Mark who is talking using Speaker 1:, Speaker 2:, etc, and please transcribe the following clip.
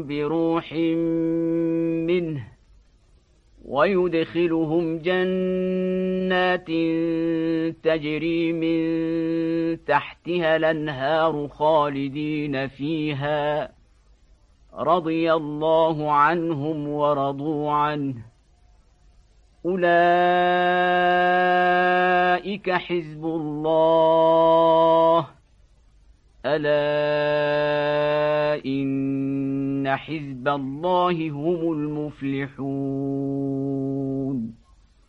Speaker 1: بروح منه ويدخلهم جنات تجري من تحتها الانهار خالدين فيها رضي الله عنهم ورضوا عنه أولئك حزب الله ألا إن إن حزب الله هم المفلحون